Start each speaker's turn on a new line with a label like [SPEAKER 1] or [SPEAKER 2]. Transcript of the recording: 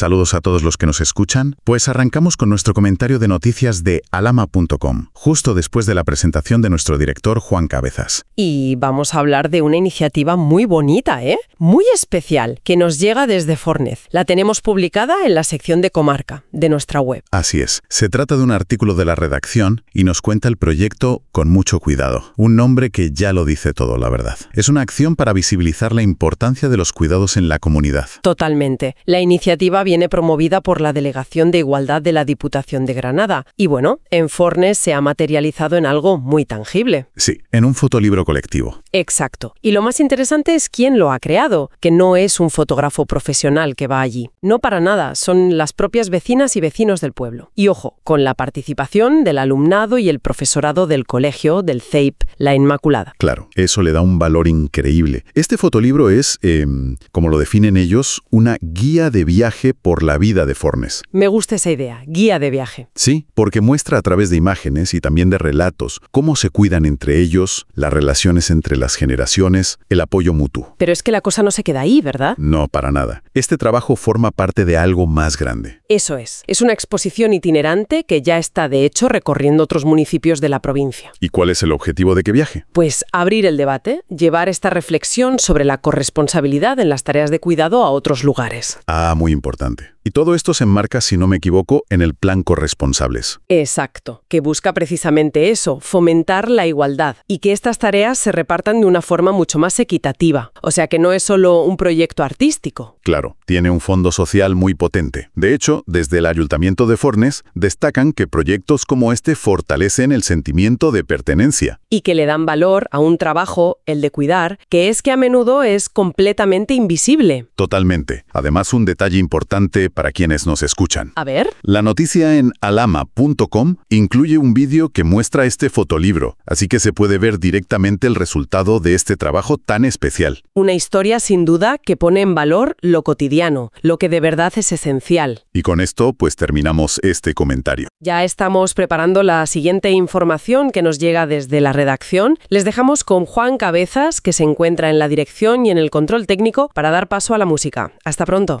[SPEAKER 1] Saludos a todos los que nos escuchan, pues arrancamos con nuestro comentario de noticias de alama.com, justo después de la presentación de nuestro director Juan Cabezas.
[SPEAKER 2] Y vamos a hablar de una iniciativa muy bonita, ¿eh? Muy especial, que nos llega desde Fornez. La tenemos publicada en la sección de comarca de nuestra web.
[SPEAKER 1] Así es, se trata de un artículo de la redacción y nos cuenta el proyecto con mucho cuidado. Un nombre que ya lo dice todo, la verdad. Es una acción para visibilizar la importancia de los cuidados en la comunidad.
[SPEAKER 2] Totalmente. La iniciativa viene promovida por la Delegación de Igualdad de la Diputación de Granada. Y bueno, en Fornes se ha materializado en algo muy tangible.
[SPEAKER 1] Sí, en un fotolibro colectivo.
[SPEAKER 2] Exacto. Y lo más interesante es quién lo ha creado, que no es un fotógrafo profesional que va allí. No para nada, son las propias vecinas y vecinos del pueblo. Y ojo, con la participación del alumnado y el profesorado del colegio, del CEIP, La Inmaculada.
[SPEAKER 1] Claro, eso le da un valor increíble. Este fotolibro es, eh, como lo definen ellos, una guía de viaje por la vida de Fornes.
[SPEAKER 2] Me gusta esa idea, guía de viaje.
[SPEAKER 1] Sí, porque muestra a través de imágenes y también de relatos cómo se cuidan entre ellos, las relaciones entre las generaciones, el apoyo mutuo.
[SPEAKER 2] Pero es que la cosa no se queda ahí, ¿verdad?
[SPEAKER 1] No, para nada. Este trabajo forma parte de algo más grande.
[SPEAKER 2] Eso es. Es una exposición itinerante que ya está, de hecho, recorriendo otros municipios de la provincia.
[SPEAKER 1] ¿Y cuál es el objetivo de qué viaje?
[SPEAKER 2] Pues abrir el debate, llevar esta reflexión sobre la corresponsabilidad en las tareas de cuidado a otros lugares.
[SPEAKER 1] Ah, muy importante importante. Y todo esto se enmarca, si no me equivoco, en el Plan Corresponsables.
[SPEAKER 2] Exacto, que busca precisamente eso, fomentar la igualdad y que estas tareas se repartan de una forma mucho más equitativa. O sea que no es solo un proyecto artístico.
[SPEAKER 1] Claro, tiene un fondo social muy potente. De hecho, desde el Ayuntamiento de Fornes destacan que proyectos como este fortalecen el sentimiento de pertenencia.
[SPEAKER 2] Y que le dan valor a un trabajo, el de cuidar, que es que a menudo es completamente invisible.
[SPEAKER 1] Totalmente. Además, un detalle importante para quienes nos escuchan.
[SPEAKER 2] A ver.
[SPEAKER 1] La noticia en alama.com incluye un vídeo que muestra este fotolibro, así que se puede ver directamente el resultado de este trabajo tan especial.
[SPEAKER 2] Una historia sin duda que pone en valor lo cotidiano, lo que de verdad es esencial.
[SPEAKER 1] Y con esto, pues terminamos este comentario.
[SPEAKER 2] Ya estamos preparando la siguiente información que nos llega desde la redacción. Les dejamos con Juan Cabezas, que se encuentra en la dirección y en el control técnico, para dar paso a la música. Hasta pronto.